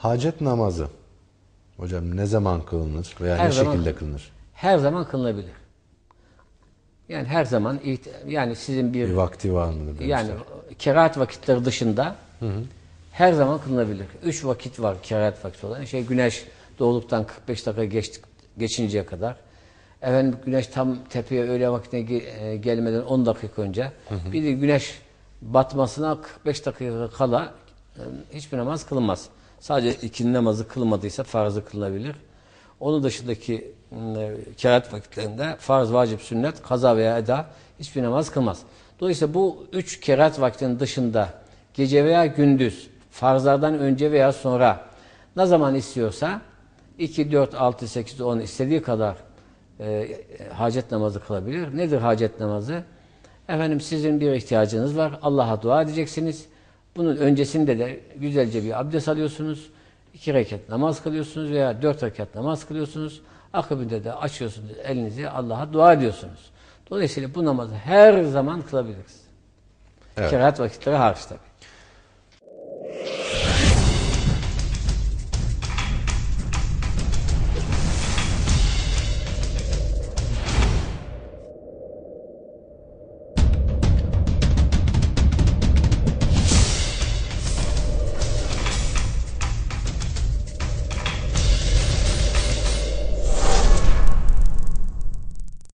Hacet namazı hocam ne zaman kılınır veya Her ne zaman şekilde kılınır? Her zaman kılınabilir. Yani her zaman yani sizin bir Bir vakti var mıdır? yani kerahat vakitleri dışında her zaman kılınabilir. Üç vakit var kerahat vakti olan. Şey güneş doğduktan 45 dakika geçtik, geçinceye kadar. Efendim güneş tam tepeye öğle vaktine e, gelmeden 10 dakika önce. Bir de güneş batmasına 45 dakika kala e, hiçbir namaz kılınmaz. Sadece ikindi namazı kılmadıysa farzı kılınabilir. Onun dışındaki kerahat vakitlerinde farz, vacip, sünnet, kaza veya eda hiçbir namaz kılmaz. Dolayısıyla bu üç kerahat vaktinin dışında gece veya gündüz farzlardan önce veya sonra ne zaman istiyorsa 2, 4, 6, 8, 10 istediği kadar e, hacet namazı kılabilir. Nedir hacet namazı? Efendim sizin bir ihtiyacınız var. Allah'a dua edeceksiniz. Bunun öncesinde de güzelce bir abdest alıyorsunuz. iki rekat namaz kılıyorsunuz veya dört rekat namaz kılıyorsunuz. Akabinde de açıyorsunuz elinizi Allah'a dua ediyorsunuz. Dolayısıyla bu namazı her zaman kılabiliriz. Evet. Kerahat vakitleri hariç tabii.